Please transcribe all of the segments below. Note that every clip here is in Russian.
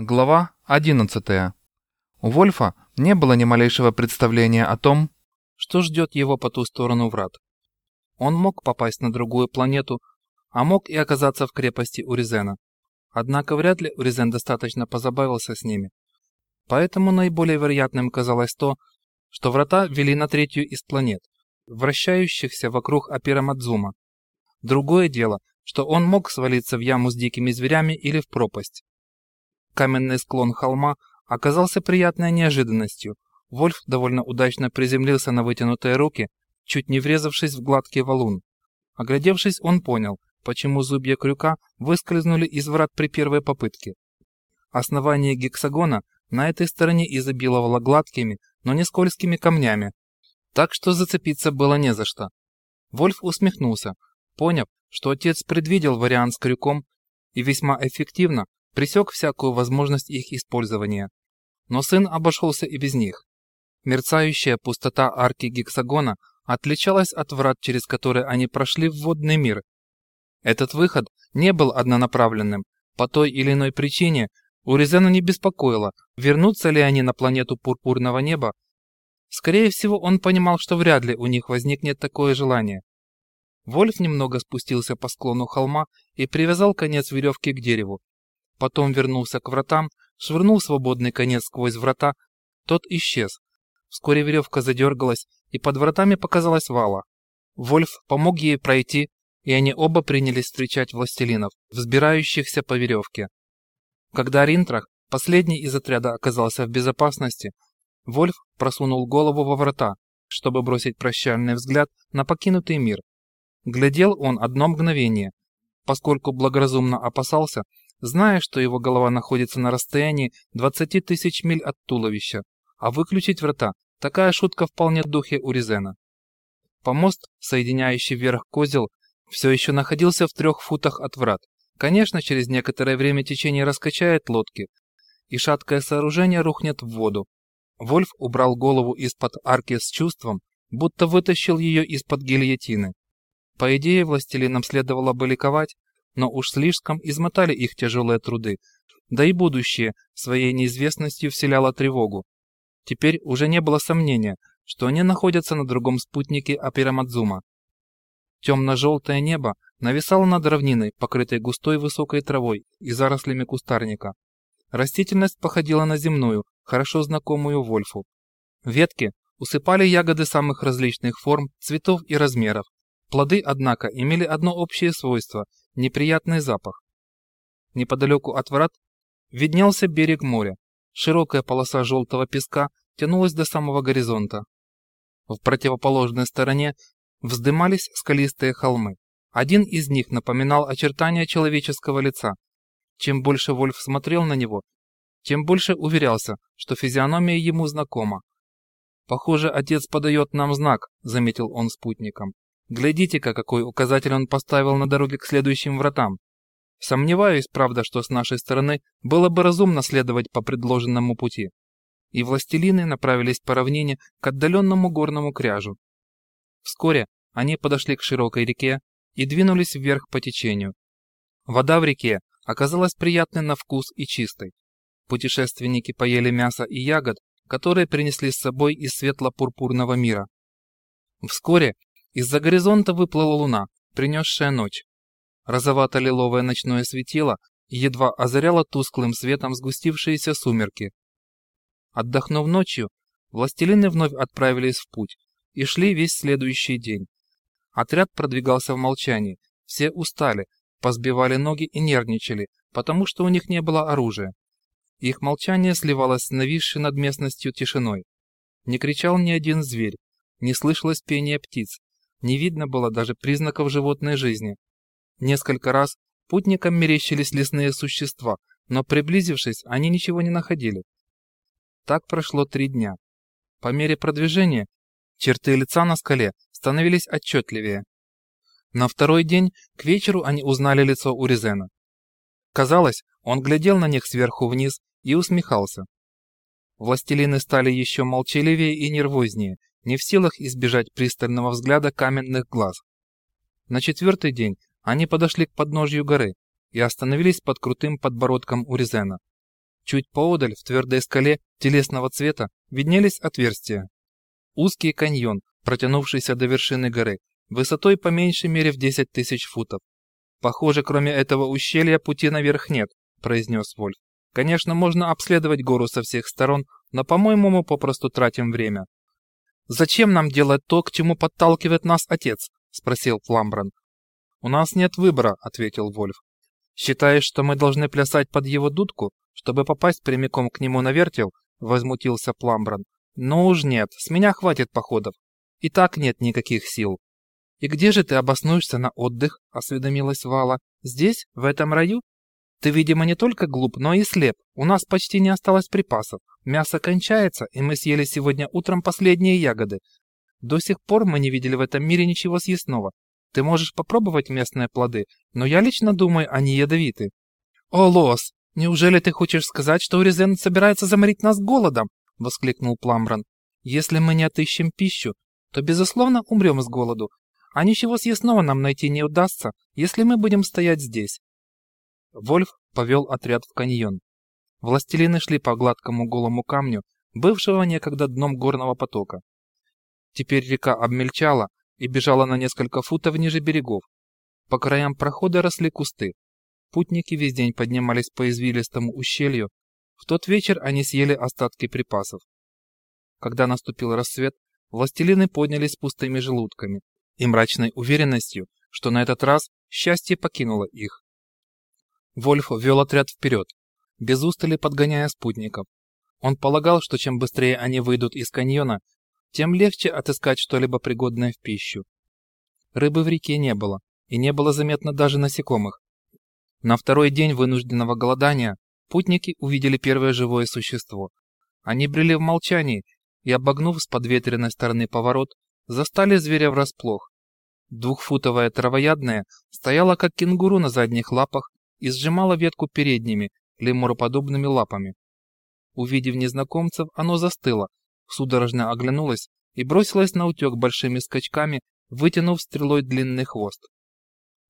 Глава 11. У Вольфа не было ни малейшего представления о том, что ждет его по ту сторону врат. Он мог попасть на другую планету, а мог и оказаться в крепости Уризена. Однако вряд ли Уризен достаточно позабавился с ними. Поэтому наиболее вероятным казалось то, что врата вели на третью из планет, вращающихся вокруг Апирамадзума. Другое дело, что он мог свалиться в яму с дикими зверями или в пропасть. Каменный склон холма оказался приятной неожиданностью. Вольф довольно удачно приземлился на вытянутые руки, чуть не врезавшись в гладкий валун. Оглядевшись, он понял, почему зубья крюка выскользнули из врат при первой попытке. Основание гексагона на этой стороне изобиловало гладкими, но не скользкими камнями, так что зацепиться было не за что. Вольф усмехнулся, поняв, что отец предвидел вариант с крюком и весьма эффективно пресек всякую возможность их использования. Но сын обошелся и без них. Мерцающая пустота арки гексагона отличалась от врат, через которые они прошли в водный мир. Этот выход не был однонаправленным. По той или иной причине Уризена не беспокоило, вернутся ли они на планету пурпурного неба. Скорее всего, он понимал, что вряд ли у них возникнет такое желание. Вольф немного спустился по склону холма и привязал конец веревки к дереву, Потом вернулся к вратам, швырнул свободный конец сквозь врата. Тот исчез. Вскоре веревка задергалась, и под вратами показалась вала. Вольф помог ей пройти, и они оба принялись встречать властелинов, взбирающихся по веревке. Когда Ринтрах, последний из отряда, оказался в безопасности, Вольф просунул голову во врата, чтобы бросить прощальный взгляд на покинутый мир. Глядел он одно мгновение, поскольку благоразумно опасался, зная, что его голова находится на расстоянии 20 тысяч миль от туловища, а выключить врата – такая шутка вполне в духе Уризена. Помост, соединяющий вверх козел, все еще находился в трех футах от врат. Конечно, через некоторое время течение раскачает лодки, и шаткое сооружение рухнет в воду. Вольф убрал голову из-под арки с чувством, будто вытащил ее из-под гильотины. По идее, властелинам следовало бы ликовать, но уж слишком измотали их тяжелые труды, да и будущее своей неизвестностью вселяло тревогу. Теперь уже не было сомнения, что они находятся на другом спутнике Апирамадзума. Темно-желтое небо нависало над равниной, покрытой густой высокой травой и зарослями кустарника. Растительность походила на земную, хорошо знакомую Вольфу. Ветки усыпали ягоды самых различных форм, цветов и размеров. Плоды, однако, имели одно общее свойство неприятный запах. Неподалеку от врат виднелся берег моря. Широкая полоса желтого песка тянулась до самого горизонта. В противоположной стороне вздымались скалистые холмы. Один из них напоминал очертания человеческого лица. Чем больше Вольф смотрел на него, тем больше уверялся, что физиономия ему знакома. «Похоже, отец подает нам знак», — заметил он спутникам. Глядите-ка, какой указатель он поставил на дороге к следующим вратам. Сомневаюсь, правда, что с нашей стороны было бы разумно следовать по предложенному пути. И властелины направились по равнине к отдаленному горному кряжу. Вскоре они подошли к широкой реке и двинулись вверх по течению. Вода в реке оказалась приятной на вкус и чистой. Путешественники поели мясо и ягод, которые принесли с собой из светло-пурпурного мира. Вскоре из-за горизонта выплыла луна, принесшая ночь. Розовато-лиловое ночное светило едва озаряло тусклым светом сгустившиеся сумерки. Отдохнув ночью, властелины вновь отправились в путь и шли весь следующий день. Отряд продвигался в молчании, все устали, позбивали ноги и нервничали, потому что у них не было оружия. Их молчание сливалось с нависшей над местностью тишиной. Не кричал ни один зверь, не слышалось пения птиц, не видно было даже признаков животной жизни. Несколько раз путникам мерещились лесные существа, но приблизившись, они ничего не находили. Так прошло три дня. По мере продвижения черты лица на скале становились отчетливее. На второй день к вечеру они узнали лицо Уризена. Казалось, он глядел на них сверху вниз и усмехался. Властелины стали еще молчаливее и нервознее, не в силах избежать пристального взгляда каменных глаз. На четвертый день они подошли к подножью горы и остановились под крутым подбородком Уризена. Чуть поодаль, в твердой скале телесного цвета, виднелись отверстия. Узкий каньон, протянувшийся до вершины горы, высотой по меньшей мере в 10 тысяч футов. «Похоже, кроме этого ущелья пути наверх нет», — произнес Вольф. «Конечно, можно обследовать гору со всех сторон, но, по-моему, мы попросту тратим время». «Зачем нам делать то, к чему подталкивает нас отец?» — спросил Фламбран. «У нас нет выбора», — ответил Вольф. «Считаешь, что мы должны плясать под его дудку, чтобы попасть прямиком к нему на вертел?» — возмутился Пламбран. «Ну уж нет, с меня хватит походов. И так нет никаких сил». «И где же ты обоснуешься на отдых?» — осведомилась Вала. «Здесь, в этом раю?» «Ты, видимо, не только глуп, но и слеп. У нас почти не осталось припасов. Мясо кончается, и мы съели сегодня утром последние ягоды. До сих пор мы не видели в этом мире ничего съестного. Ты можешь попробовать местные плоды, но я лично думаю, они ядовиты». «О, Лос, неужели ты хочешь сказать, что Уризен собирается заморить нас голодом?» — воскликнул Пламбран. «Если мы не отыщем пищу, то, безусловно, умрем с голоду, а ничего съестного нам найти не удастся, если мы будем стоять здесь. Вольф повел отряд в каньон. Властелины шли по гладкому голому камню, бывшего некогда дном горного потока. Теперь река обмельчала и бежала на несколько футов ниже берегов. По краям прохода росли кусты. Путники весь день поднимались по извилистому ущелью. В тот вечер они съели остатки припасов. Когда наступил рассвет, властелины поднялись с пустыми желудками и мрачной уверенностью, что на этот раз счастье покинуло их. Вольф вел отряд вперед, без устали подгоняя спутников. Он полагал, что чем быстрее они выйдут из каньона, тем легче отыскать что-либо пригодное в пищу. Рыбы в реке не было, и не было заметно даже насекомых. На второй день вынужденного голодания путники увидели первое живое существо. Они брели в молчании и, обогнув с подветренной стороны поворот, застали зверя врасплох. Двухфутовая травоядная стояла как кенгуру на задних лапах и сжимала ветку передними, лемуроподобными лапами. Увидев незнакомцев, оно застыло, судорожно оглянулось и бросилось на утек большими скачками, вытянув стрелой длинный хвост.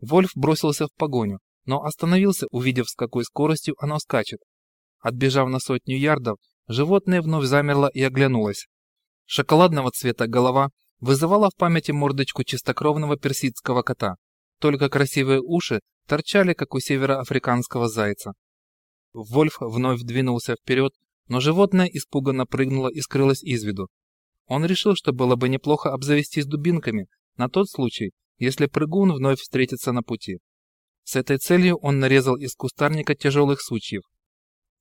Вольф бросился в погоню, но остановился, увидев, с какой скоростью оно скачет. Отбежав на сотню ярдов, животное вновь замерло и оглянулось. Шоколадного цвета голова вызывала в памяти мордочку чистокровного персидского кота. Только красивые уши торчали, как у североафриканского зайца. Вольф вновь двинулся вперед, но животное испуганно прыгнуло и скрылось из виду. Он решил, что было бы неплохо обзавестись дубинками на тот случай, если прыгун вновь встретится на пути. С этой целью он нарезал из кустарника тяжелых сучьев.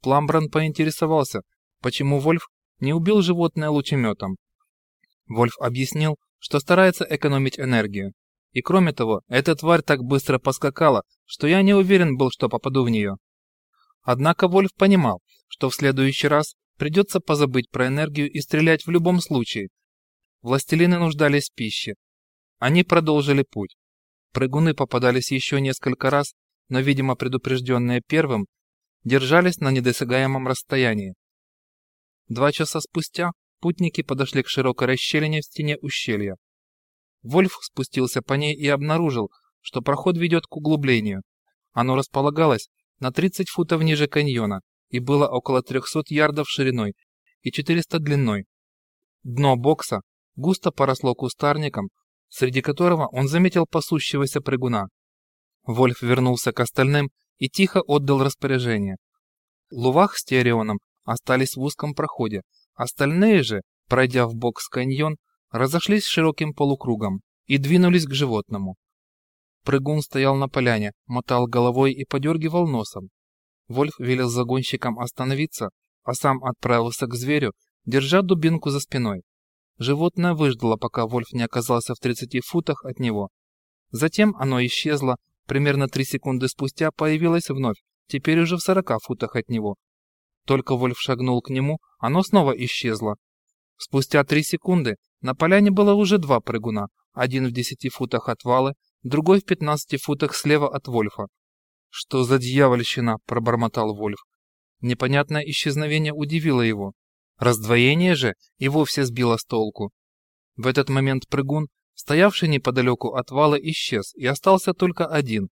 Пламбран поинтересовался, почему Вольф не убил животное лучеметом. Вольф объяснил, что старается экономить энергию. И кроме того, эта тварь так быстро поскакала, что я не уверен был, что попаду в нее. Однако Вольф понимал, что в следующий раз придется позабыть про энергию и стрелять в любом случае. Властелины нуждались в пище. Они продолжили путь. Прыгуны попадались еще несколько раз, но, видимо, предупрежденные первым, держались на недосягаемом расстоянии. Два часа спустя Путники подошли к широкой расщелине в стене ущелья. Вольф спустился по ней и обнаружил, что проход ведет к углублению. Оно располагалось на 30 футов ниже каньона и было около 300 ярдов шириной и 400 длиной. Дно бокса густо поросло кустарником, среди которого он заметил пасущегося прыгуна. Вольф вернулся к остальным и тихо отдал распоряжение. Лувах с Тиарионом остались в узком проходе, Остальные же, пройдя в бок с каньон, разошлись широким полукругом и двинулись к животному. Прыгун стоял на поляне, мотал головой и подергивал носом. Вольф велел загонщикам остановиться, а сам отправился к зверю, держа дубинку за спиной. Животное выждало, пока Вольф не оказался в 30 футах от него. Затем оно исчезло, примерно 3 секунды спустя появилось вновь, теперь уже в 40 футах от него, только Вольф шагнул к нему, оно снова исчезло. Спустя три секунды на поляне было уже два прыгуна, один в десяти футах от Валы, другой в пятнадцати футах слева от Вольфа. «Что за дьявольщина?» – пробормотал Вольф. Непонятное исчезновение удивило его. Раздвоение же и вовсе сбило с толку. В этот момент прыгун, стоявший неподалеку от вала, исчез, и остался только один.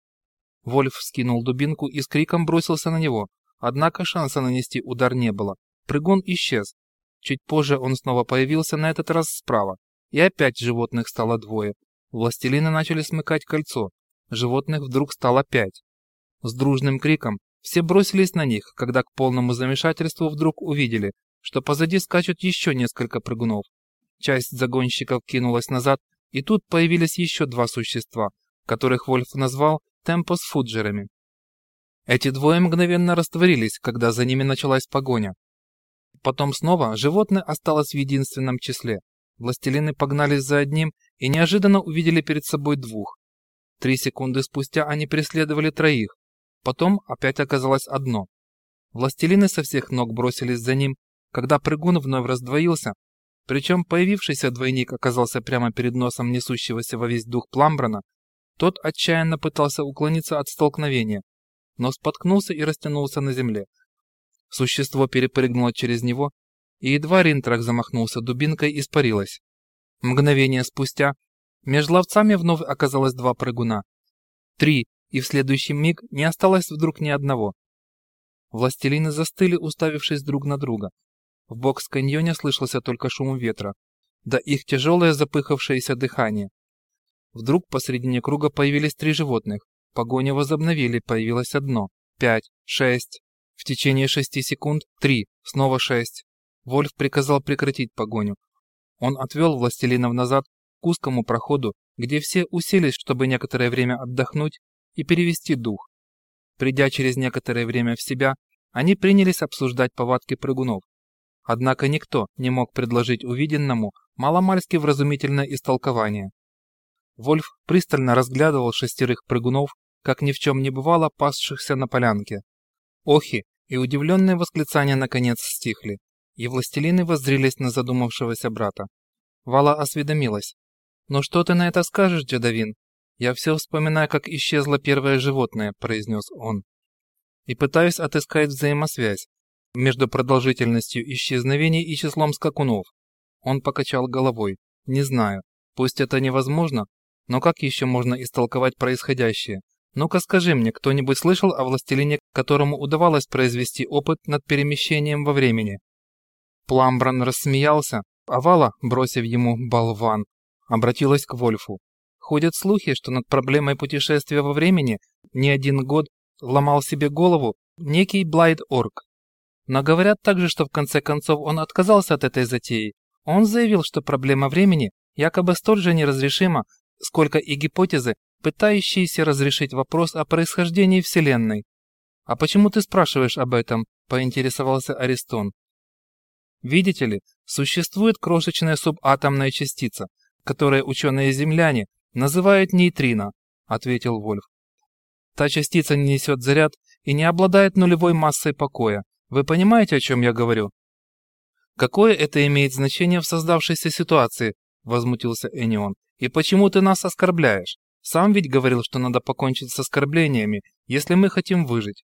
Вольф скинул дубинку и с криком бросился на него, Однако шанса нанести удар не было. Прыгун исчез. Чуть позже он снова появился, на этот раз справа. И опять животных стало двое. Властелины начали смыкать кольцо. Животных вдруг стало пять. С дружным криком все бросились на них, когда к полному замешательству вдруг увидели, что позади скачут еще несколько прыгунов. Часть загонщиков кинулась назад, и тут появились еще два существа, которых Вольф назвал темпос-фуджерами. Эти двое мгновенно растворились, когда за ними началась погоня. Потом снова животное осталось в единственном числе. Властелины погнались за одним и неожиданно увидели перед собой двух. Три секунды спустя они преследовали троих. Потом опять оказалось одно. Властелины со всех ног бросились за ним, когда прыгун вновь раздвоился, причем появившийся двойник оказался прямо перед носом несущегося во весь дух Пламбрана, тот отчаянно пытался уклониться от столкновения, но споткнулся и растянулся на земле. Существо перепрыгнуло через него, и едва Ринтрак замахнулся дубинкой, испарилось. Мгновение спустя между ловцами вновь оказалось два прыгуна. Три, и в следующий миг не осталось вдруг ни одного. Властелины застыли, уставившись друг на друга. В бок с каньоне слышался только шум ветра, да их тяжелое запыхавшееся дыхание. Вдруг посредине круга появились три животных. Погоню возобновили, появилось одно, пять, шесть. В течение шести секунд три, снова шесть. Вольф приказал прекратить погоню. Он отвел властелинов назад к узкому проходу, где все уселись, чтобы некоторое время отдохнуть и перевести дух. Придя через некоторое время в себя, они принялись обсуждать повадки прыгунов. Однако никто не мог предложить увиденному маломальски вразумительное истолкование. Вольф пристально разглядывал шестерых прыгунов, как ни в чем не бывало пасшихся на полянке. Охи и удивленные восклицания наконец стихли, и властелины воззрились на задумавшегося брата. Вала осведомилась. «Ну что ты на это скажешь, Джедовин? Я все вспоминаю, как исчезло первое животное», — произнес он. «И пытаюсь отыскать взаимосвязь между продолжительностью исчезновений и числом скакунов». Он покачал головой. «Не знаю. Пусть это невозможно, но как еще можно истолковать происходящее? Ну-ка скажи мне, кто-нибудь слышал о властелине, которому удавалось произвести опыт над перемещением во времени?» Пламбран рассмеялся, а Вала, бросив ему болван, обратилась к Вольфу. Ходят слухи, что над проблемой путешествия во времени не один год ломал себе голову некий Блайд Орк. Но говорят также, что в конце концов он отказался от этой затеи. Он заявил, что проблема времени якобы столь же неразрешима, сколько и гипотезы, пытающиеся разрешить вопрос о происхождении Вселенной. «А почему ты спрашиваешь об этом?» – поинтересовался Аристон. Видите ли, существует крошечная субатомная частица, которую ученые-земляне называют нейтрино, ответил Вольф. Та частица не несет заряд и не обладает нулевой массой покоя. Вы понимаете, о чем я говорю? Какое это имеет значение в создавшейся ситуации? Возмутился Энион. И почему ты нас оскорбляешь? Сам ведь говорил, что надо покончить с оскорблениями, если мы хотим выжить.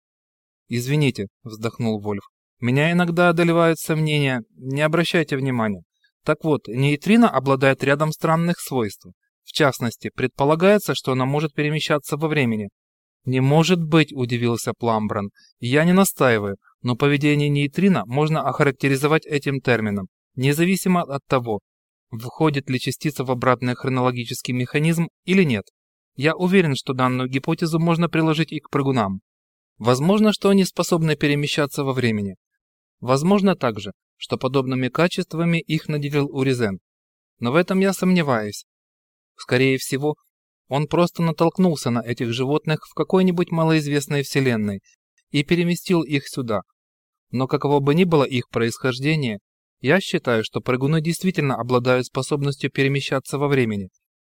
Извините, вздохнул Вольф. Меня иногда одолевают сомнения, не обращайте внимания. Так вот, нейтрино обладает рядом странных свойств. В частности, предполагается, что она может перемещаться во времени. «Не может быть», – удивился Пламбран. «Я не настаиваю, но поведение нейтрино можно охарактеризовать этим термином, независимо от того, входит ли частица в обратный хронологический механизм или нет. Я уверен, что данную гипотезу можно приложить и к прыгунам. Возможно, что они способны перемещаться во времени. Возможно также, что подобными качествами их наделил Уризен. Но в этом я сомневаюсь. Скорее всего, он просто натолкнулся на этих животных в какой-нибудь малоизвестной вселенной и переместил их сюда. Но каково бы ни было их происхождение, я считаю, что прыгуны действительно обладают способностью перемещаться во времени,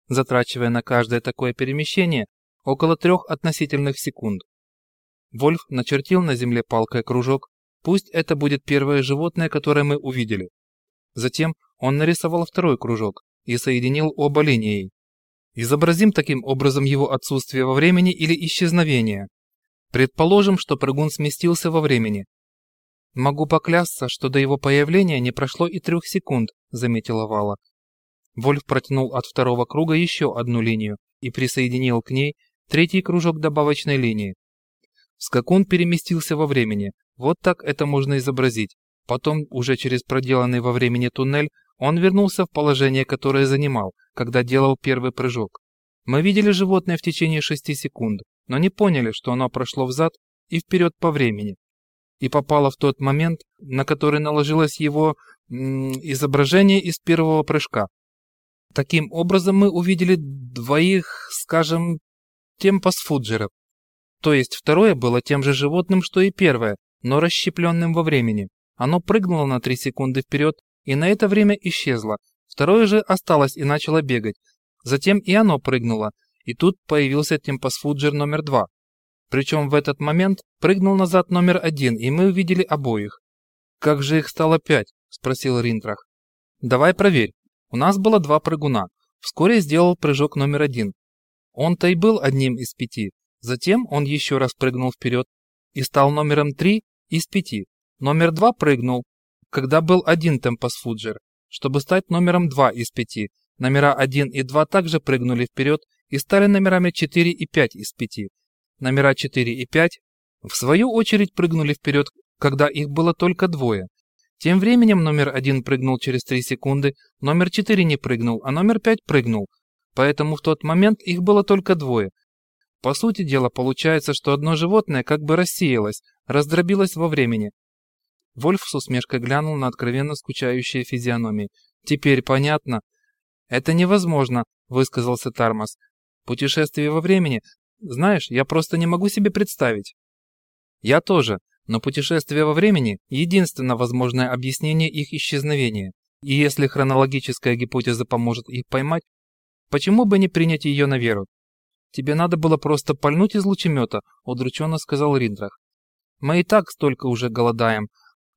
затрачивая на каждое такое перемещение около трех относительных секунд. Вольф начертил на земле палкой кружок, Пусть это будет первое животное, которое мы увидели. Затем он нарисовал второй кружок и соединил оба линией. Изобразим таким образом его отсутствие во времени или исчезновение. Предположим, что прыгун сместился во времени. Могу поклясться, что до его появления не прошло и трех секунд, заметила Вала. Вольф протянул от второго круга еще одну линию и присоединил к ней третий кружок добавочной линии. Скакун переместился во времени. Вот так это можно изобразить. Потом, уже через проделанный во времени туннель, он вернулся в положение, которое занимал, когда делал первый прыжок. Мы видели животное в течение 6 секунд, но не поняли, что оно прошло взад и вперед по времени. И попало в тот момент, на который наложилось его изображение из первого прыжка. Таким образом мы увидели двоих, скажем, темпосфуджеров. То есть второе было тем же животным, что и первое, но расщепленным во времени. Оно прыгнуло на 3 секунды вперед и на это время исчезло. Второе же осталось и начало бегать. Затем и оно прыгнуло, и тут появился темпосфуджер номер два. Причем в этот момент прыгнул назад номер один, и мы увидели обоих. «Как же их стало пять?» – спросил Ринтрах. «Давай проверь. У нас было два прыгуна. Вскоре сделал прыжок номер один. Он-то и был одним из пяти. Затем он еще раз прыгнул вперед и стал номером три из пяти. Номер два прыгнул, когда был один темпосфуджер, чтобы стать номером два из пяти. Номера один и два также прыгнули вперед и стали номерами 4 и 5 из 5. Номера 4 и 5 в свою очередь прыгнули вперед, когда их было только двое. Тем временем номер 1 прыгнул через 3 секунды, номер 4 не прыгнул, а номер 5 прыгнул. Поэтому в тот момент их было только двое. По сути дела, получается, что одно животное как бы рассеялось, раздробилось во времени. Вольф с усмешкой глянул на откровенно скучающие физиономии. Теперь понятно. Это невозможно, высказался Тармас. Путешествие во времени, знаешь, я просто не могу себе представить. Я тоже, но путешествие во времени – единственно возможное объяснение их исчезновения. И если хронологическая гипотеза поможет их поймать, почему бы не принять ее на веру? Тебе надо было просто пальнуть из лучемета, удрученно сказал Риндрах. Мы и так столько уже голодаем,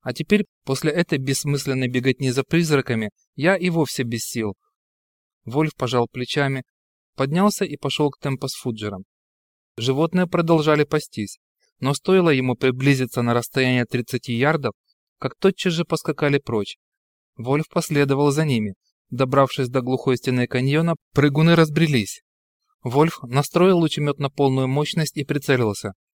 а теперь, после этой бессмысленной беготни за призраками, я и вовсе без сил. Вольф пожал плечами, поднялся и пошел к темпосфуджерам. Животные продолжали пастись, но стоило ему приблизиться на расстояние 30 ярдов, как тотчас же поскакали прочь. Вольф последовал за ними. Добравшись до глухой стены каньона, прыгуны разбрелись. Вольф настроил лучемет на полную мощность и прицелился.